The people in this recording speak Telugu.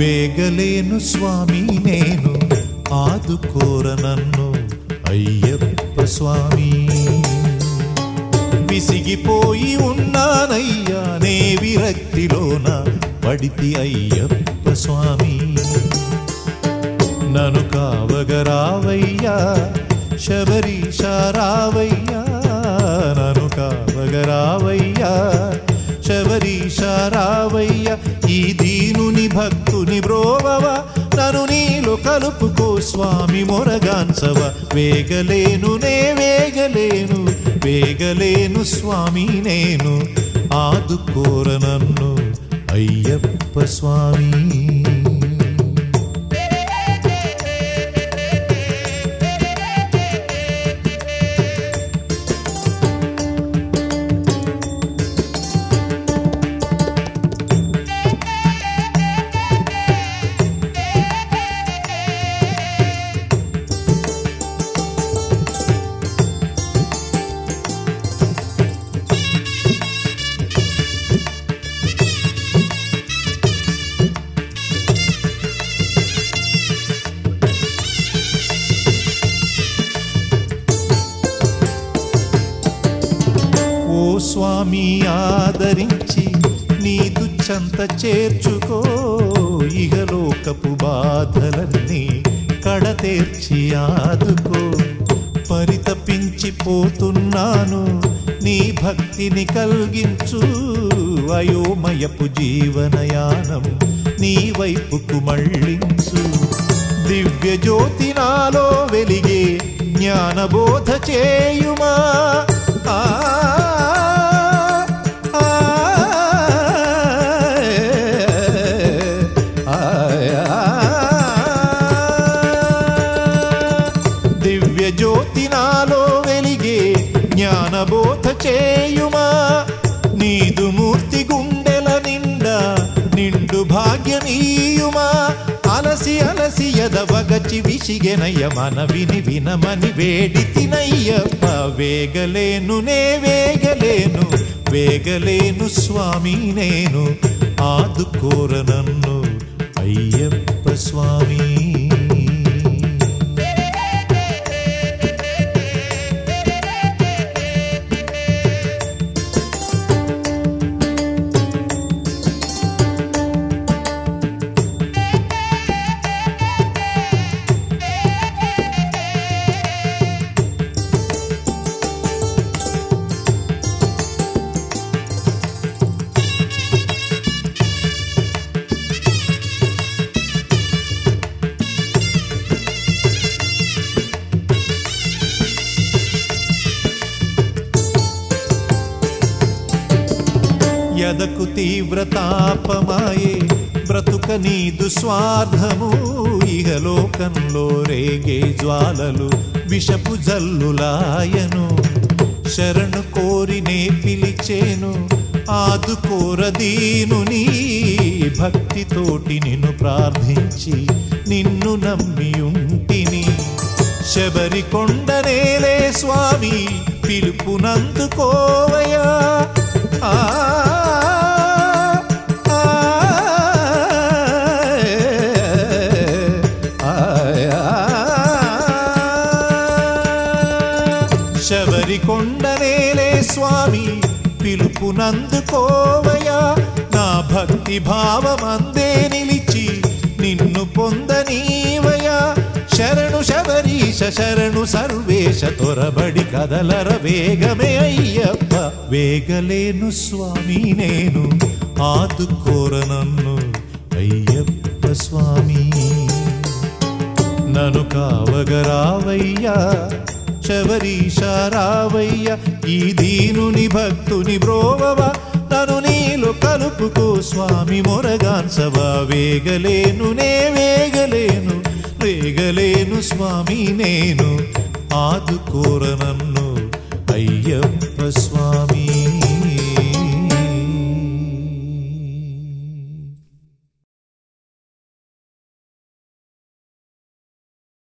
వేగలేను స్వామి నేను ఆదుకోర నన్ను అయ్యప్ప స్వామి. విసిగిపోయి ఉన్నానయ్యా నే విరక్తిలోన పడితి అయ్యప్ప స్వామి. భక్తుని బ్రోవవ నను నీలో కలుపుకో స్వామి మొరగాన్సవ. వేగలేను నే వేగలేను వేగలేను స్వామి నేను. ఆదుకోర నన్ను అయ్యప్ప స్వామి. స్వామి ఆదరించి నీదు చెంత చేర్చుకో. ఇహలోకపు బాధలన్నీ కడతేర్చి ఆదుకో. పరితపించిపోతున్నాను నీ భక్తిని కలిగించు. అయోమయపు జీవనయానం నీ వైపుకు మళ్ళించు. దివ్య జ్యోతి నాలో వెలిగే జ్ఞానబోధ చేయుమా? ఆ, చేయుమా? నీదు మూర్తి గుండెల నిండా నిండు భాగ్యమీయుమా? అలసి అలసి ఎదవగచి విసిగెనయ్య మన విని వినమని వేడి తినయ్యప్ప వేగలేను నే వేగలేను వేగలేను స్వామి నేను. ఆదుకోర నన్ను అయ్యప్ప స్వామి. ఎదకు తీవ్రతాపమాయే బ్రతుక నీ దుస్వార్థము ఇహలోకంలో రేగే జ్వాలలు విషపు జల్లులాయను. శరణు కోరినే పిలిచేను ఆదుకోరదీను నీ భక్తితోటి నిన్ను ప్రార్థించి నిన్ను నమ్మియుంటిని. శబరి కొండనేలే స్వామి పిలుపునందుకోవయా ఆ, కొండనేలే స్వామి పిలుపునందుకోవయా నా భక్తి భావమందే నిలిచి నిన్ను పొందనీవయా శరణు శబరీశ శరణు సర్వేశ తొరబడి కదలర వేగమే అయ్యప్ప. వేగలేను స్వామి నేను ఆదుకోర నన్ను అయ్యప్ప స్వామి. నను కావగరావయ్యా చవరీశారావయ్య ఈ దీనుని భక్తుని బ్రోవవ? తను నీలో కలుపుకో స్వామి మొరగాన్సవా? వేగలేను నే వేగలేను వేగలేను స్వామి నేను. ఆదుకోర నన్ను అయ్యప్ప స్వామి.